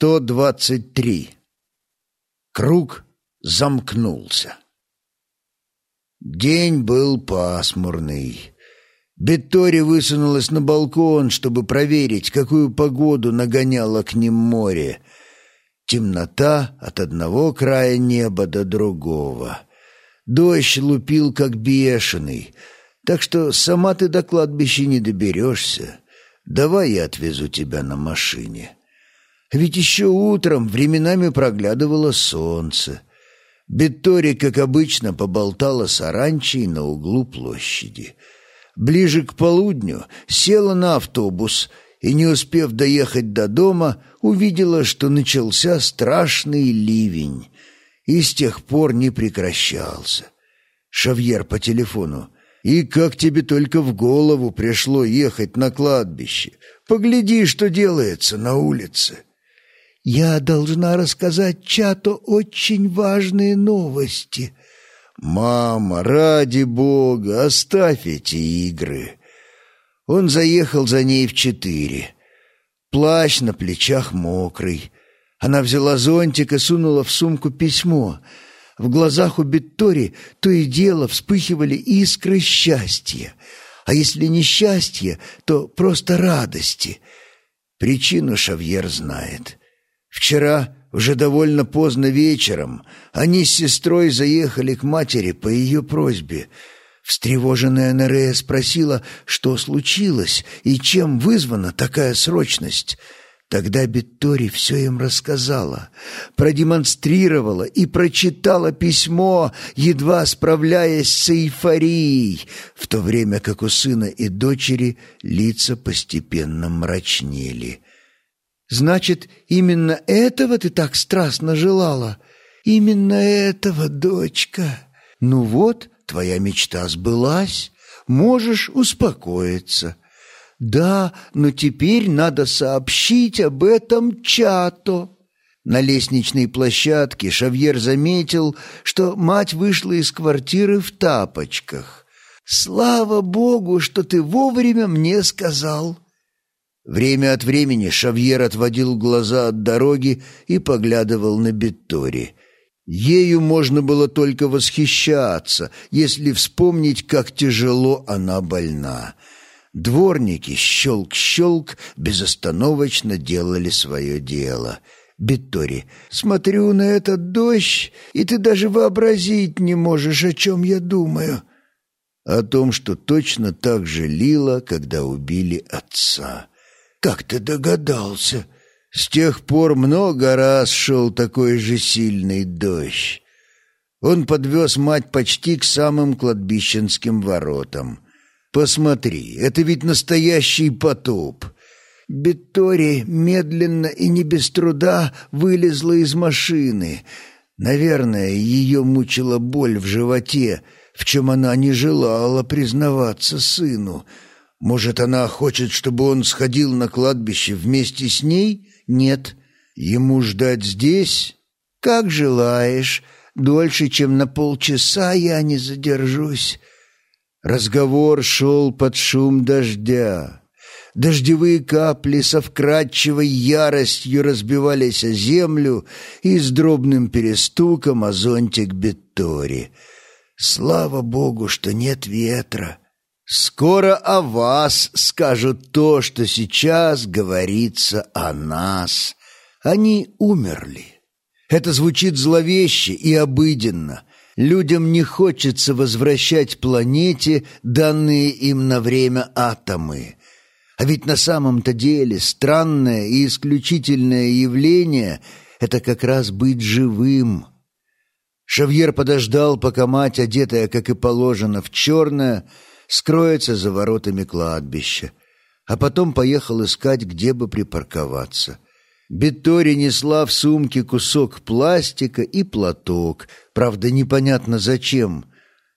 123. Круг замкнулся. День был пасмурный. Беттори высунулась на балкон, чтобы проверить, какую погоду нагоняло к ним море. Темнота от одного края неба до другого. Дождь лупил, как бешеный, так что сама ты до кладбища не доберешься. Давай я отвезу тебя на машине. Ведь еще утром временами проглядывало солнце. Беттори, как обычно, поболтала с Аранчей на углу площади. Ближе к полудню села на автобус и, не успев доехать до дома, увидела, что начался страшный ливень и с тех пор не прекращался. Шавьер по телефону. «И как тебе только в голову пришло ехать на кладбище? Погляди, что делается на улице!» Я должна рассказать Чато очень важные новости. Мама, ради бога, оставь эти игры. Он заехал за ней в четыре. Плащ на плечах мокрый. Она взяла зонтик и сунула в сумку письмо. В глазах у Биттори то и дело вспыхивали искры счастья. А если не счастья, то просто радости. Причину Шавьер знает. Вчера, уже довольно поздно вечером, они с сестрой заехали к матери по ее просьбе. Встревоженная Нерея спросила, что случилось и чем вызвана такая срочность. Тогда Биттори все им рассказала, продемонстрировала и прочитала письмо, едва справляясь с эйфорией, в то время как у сына и дочери лица постепенно мрачнели. Значит, именно этого ты так страстно желала? Именно этого, дочка. Ну вот, твоя мечта сбылась, можешь успокоиться. Да, но теперь надо сообщить об этом Чато. На лестничной площадке Шавьер заметил, что мать вышла из квартиры в тапочках. «Слава Богу, что ты вовремя мне сказал!» Время от времени Шавьер отводил глаза от дороги и поглядывал на Беттори. Ею можно было только восхищаться, если вспомнить, как тяжело она больна. Дворники, щелк-щелк, безостановочно делали свое дело. Беттори, смотрю на этот дождь, и ты даже вообразить не можешь, о чем я думаю. О том, что точно так же лило, когда убили отца. «Как ты догадался?» С тех пор много раз шел такой же сильный дождь. Он подвез мать почти к самым кладбищенским воротам. «Посмотри, это ведь настоящий потоп!» Беттори медленно и не без труда вылезла из машины. Наверное, ее мучила боль в животе, в чем она не желала признаваться сыну — может, она хочет, чтобы он сходил на кладбище вместе с ней? Нет. Ему ждать здесь? Как желаешь. Дольше, чем на полчаса я не задержусь. Разговор шел под шум дождя. Дождевые капли со вкрадчивой яростью разбивались о землю и с дробным перестуком о зонтик Беттори. Слава богу, что нет ветра. Скоро о вас скажут то, что сейчас говорится о нас. Они умерли. Это звучит зловеще и обыденно. Людям не хочется возвращать планете данные им на время атомы. А ведь на самом-то деле странное и исключительное явление — это как раз быть живым. Шавьер подождал, пока мать, одетая, как и положено, в черное, — скроется за воротами кладбища, а потом поехал искать, где бы припарковаться. Беттори несла в сумке кусок пластика и платок, правда, непонятно зачем.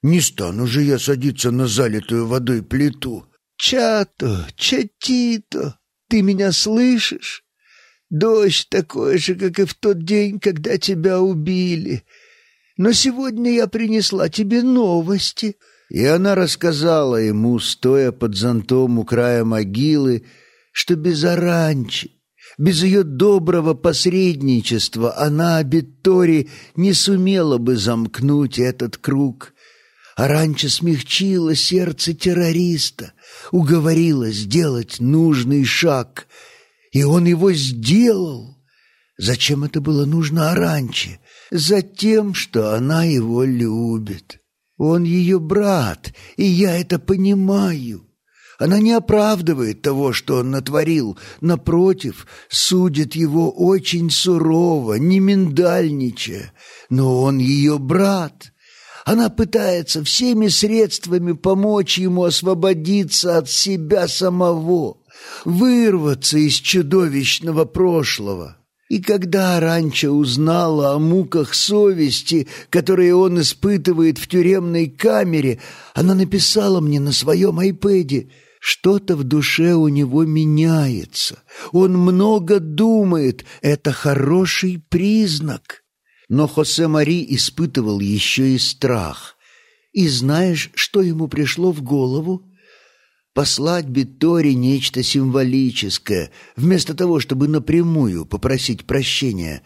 «Не стану же я садиться на залитую водой плиту». «Чато, Чатито, ты меня слышишь? Дождь такой же, как и в тот день, когда тебя убили. Но сегодня я принесла тебе новости». И она рассказала ему, стоя под зонтом у края могилы, что без Аранчи, Без ее доброго посредничества она, Биттори, не сумела бы замкнуть этот круг. А раньше смягчила сердце террориста, уговорила сделать нужный шаг. И он его сделал. Зачем это было нужно Аранче? Затем, что она его любит. Он ее брат, и я это понимаю. Она не оправдывает того, что он натворил, напротив, судит его очень сурово, не миндальничая, но он ее брат. Она пытается всеми средствами помочь ему освободиться от себя самого, вырваться из чудовищного прошлого. И когда Аранча узнала о муках совести, которые он испытывает в тюремной камере, она написала мне на своем айпэде — что-то в душе у него меняется. Он много думает. Это хороший признак. Но Хосе Мари испытывал еще и страх. И знаешь, что ему пришло в голову? Послать Битори нечто символическое, вместо того, чтобы напрямую попросить прощения.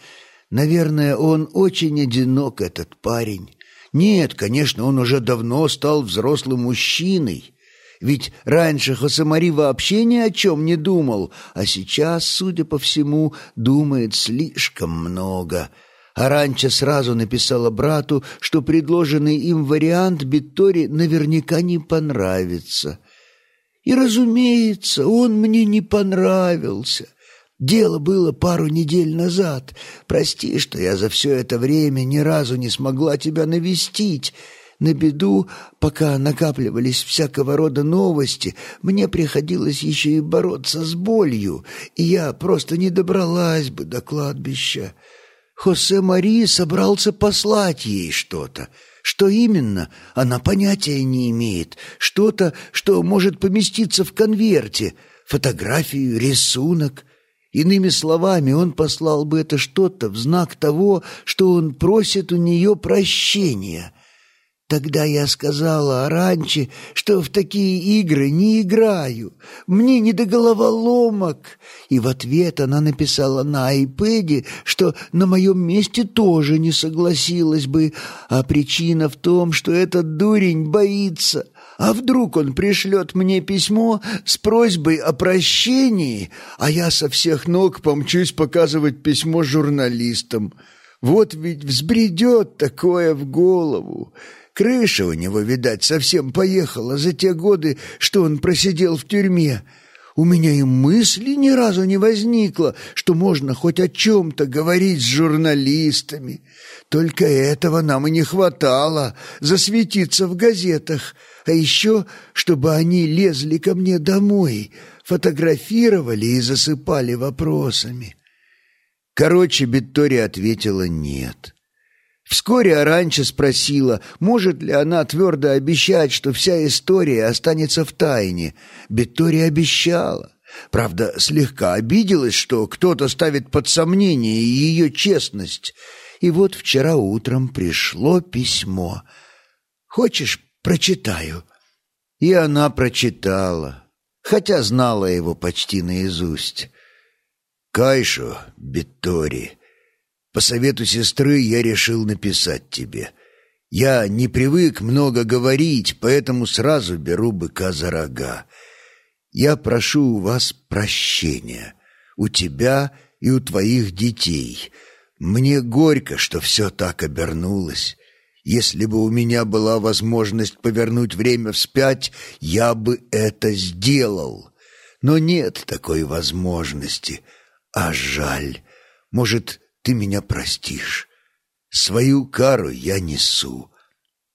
Наверное, он очень одинок, этот парень. Нет, конечно, он уже давно стал взрослым мужчиной. Ведь раньше Хосамари вообще ни о чем не думал, а сейчас, судя по всему, думает слишком много. Аранча сразу написала брату, что предложенный им вариант Биттори наверняка не понравится. И, разумеется, он мне не понравился. Дело было пару недель назад. Прости, что я за все это время ни разу не смогла тебя навестить». На беду, пока накапливались всякого рода новости, мне приходилось еще и бороться с болью, и я просто не добралась бы до кладбища. Хосе Мари собрался послать ей что-то. Что именно, она понятия не имеет. Что-то, что может поместиться в конверте. Фотографию, рисунок. Иными словами, он послал бы это что-то в знак того, что он просит у нее прощения. Тогда я сказала Аранче, что в такие игры не играю, мне не до головоломок. И в ответ она написала на айпэде, что на моем месте тоже не согласилась бы, а причина в том, что этот дурень боится. А вдруг он пришлет мне письмо с просьбой о прощении, а я со всех ног помчусь показывать письмо журналистам. Вот ведь взбредет такое в голову. Крыша у него, видать, совсем поехала за те годы, что он просидел в тюрьме. У меня и мысли ни разу не возникло, что можно хоть о чем-то говорить с журналистами. Только этого нам и не хватало — засветиться в газетах, а еще, чтобы они лезли ко мне домой, фотографировали и засыпали вопросами. Короче, Виктория ответила «нет». Вскоре Аранча спросила, может ли она твердо обещать, что вся история останется в тайне. Беттори обещала. Правда, слегка обиделась, что кто-то ставит под сомнение ее честность. И вот вчера утром пришло письмо. «Хочешь, прочитаю?» И она прочитала, хотя знала его почти наизусть. «Кайшо, Беттори, по совету сестры я решил написать тебе. Я не привык много говорить, поэтому сразу беру быка за рога. Я прошу у вас прощения, у тебя и у твоих детей. Мне горько, что все так обернулось. Если бы у меня была возможность повернуть время вспять, я бы это сделал. Но нет такой возможности, а жаль. Может, ты меня простишь. Свою кару я несу.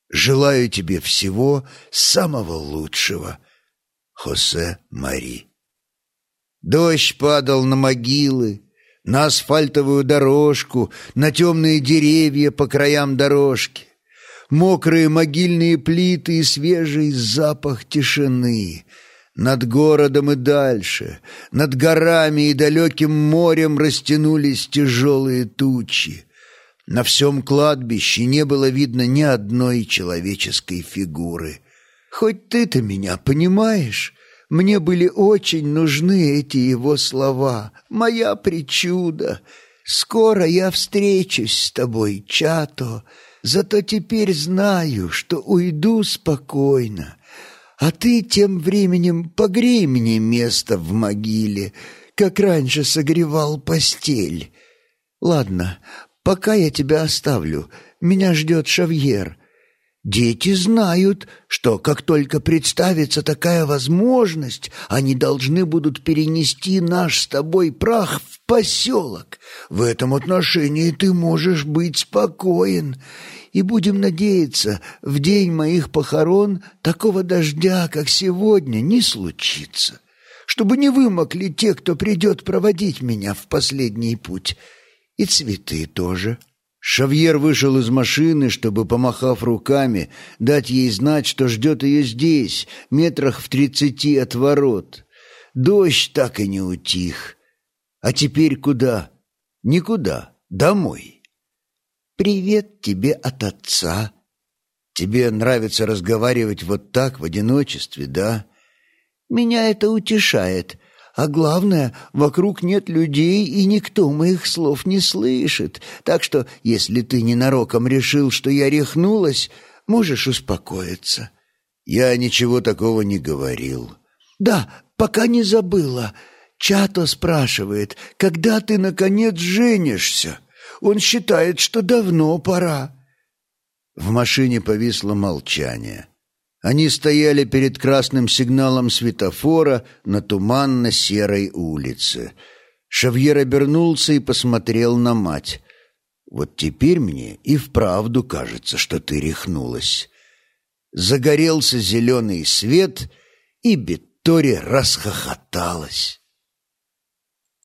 Желаю тебе всего самого лучшего. Хосе Мари. Дождь падал на могилы, на асфальтовую дорожку, на темные деревья по краям дорожки. Мокрые могильные плиты и свежий запах тишины — над городом и дальше, над горами и далеким морем растянулись тяжелые тучи. На всем кладбище не было видно ни одной человеческой фигуры. «Хоть ты-то меня понимаешь?» Мне были очень нужны эти его слова. Моя причуда. Скоро я встречусь с тобой, Чато. Зато теперь знаю, что уйду спокойно. А ты тем временем погрей мне место в могиле, как раньше согревал постель. Ладно, пока я тебя оставлю. Меня ждет Шавьер. Дети знают, что как только представится такая возможность, они должны будут перенести наш с тобой прах в поселок. В этом отношении ты можешь быть спокоен. И будем надеяться, в день моих похорон такого дождя, как сегодня, не случится, чтобы не вымокли те, кто придет проводить меня в последний путь. И цветы тоже». Шавьер вышел из машины, чтобы, помахав руками, дать ей знать, что ждет ее здесь, метрах в тридцати от ворот. Дождь так и не утих. А теперь куда? Никуда. Домой. «Привет тебе от отца». «Тебе нравится разговаривать вот так, в одиночестве, да?» «Меня это утешает. А главное, вокруг нет людей, и никто моих слов не слышит. Так что, если ты ненароком решил, что я рехнулась, можешь успокоиться». «Я ничего такого не говорил». «Да, пока не забыла. Чато спрашивает, когда ты, наконец, женишься? Он считает, что давно пора». В машине повисло молчание. Они стояли перед красным сигналом светофора на туманно-серой улице. Шавьер обернулся и посмотрел на мать. «Вот теперь мне и вправду кажется, что ты рехнулась». Загорелся зеленый свет, и Беттори расхохоталась.